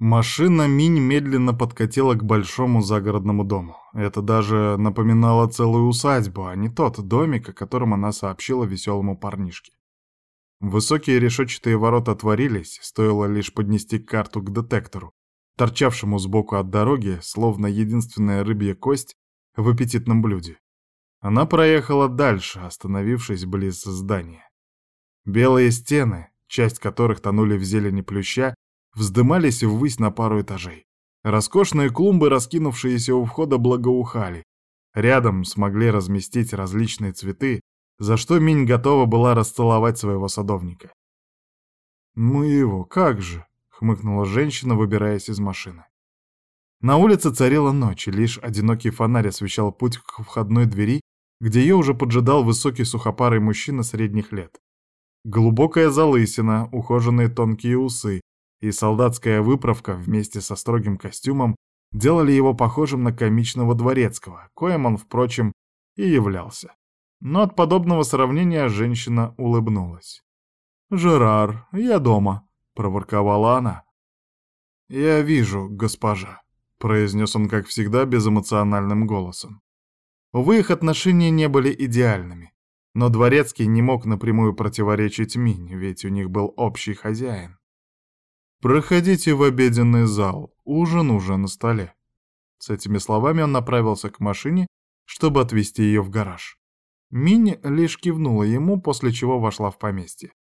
Машина Минь медленно подкатила к большому загородному дому. Это даже напоминало целую усадьбу, а не тот домик, о котором она сообщила веселому парнишке. Высокие решетчатые ворота отворились, стоило лишь поднести карту к детектору, торчавшему сбоку от дороги, словно единственная рыбья кость в аппетитном блюде. Она проехала дальше, остановившись близ здания. Белые стены, часть которых тонули в зелени плюща, вздымались ввысь на пару этажей. Роскошные клумбы, раскинувшиеся у входа, благоухали. Рядом смогли разместить различные цветы, за что Минь готова была расцеловать своего садовника. «Мы его, как же!» — хмыкнула женщина, выбираясь из машины. На улице царила ночь, и лишь одинокий фонарь освещал путь к входной двери, где ее уже поджидал высокий сухопарый мужчина средних лет. Глубокая залысина, ухоженные тонкие усы, и солдатская выправка вместе со строгим костюмом делали его похожим на комичного дворецкого, коим он, впрочем, и являлся. Но от подобного сравнения женщина улыбнулась. «Жерар, я дома», — проворковала она. «Я вижу, госпожа», — произнес он, как всегда, безэмоциональным голосом. Увы, их отношения не были идеальными. Но Дворецкий не мог напрямую противоречить Минь, ведь у них был общий хозяин. «Проходите в обеденный зал, ужин уже на столе». С этими словами он направился к машине, чтобы отвезти ее в гараж. Минни лишь кивнула ему, после чего вошла в поместье.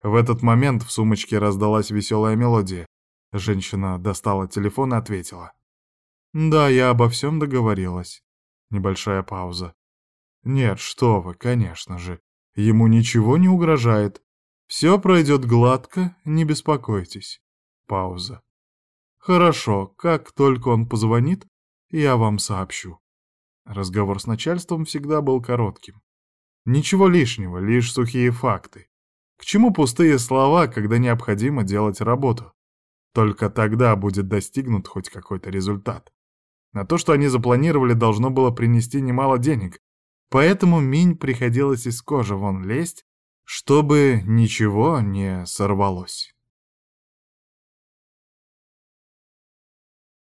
В этот момент в сумочке раздалась веселая мелодия. Женщина достала телефон и ответила. «Да, я обо всем договорилась». Небольшая пауза. «Нет, что вы, конечно же. Ему ничего не угрожает. Все пройдет гладко, не беспокойтесь». Пауза. «Хорошо, как только он позвонит, я вам сообщу». Разговор с начальством всегда был коротким. Ничего лишнего, лишь сухие факты. К чему пустые слова, когда необходимо делать работу? Только тогда будет достигнут хоть какой-то результат. На то, что они запланировали, должно было принести немало денег, поэтому Минь приходилось из кожи вон лезть, чтобы ничего не сорвалось.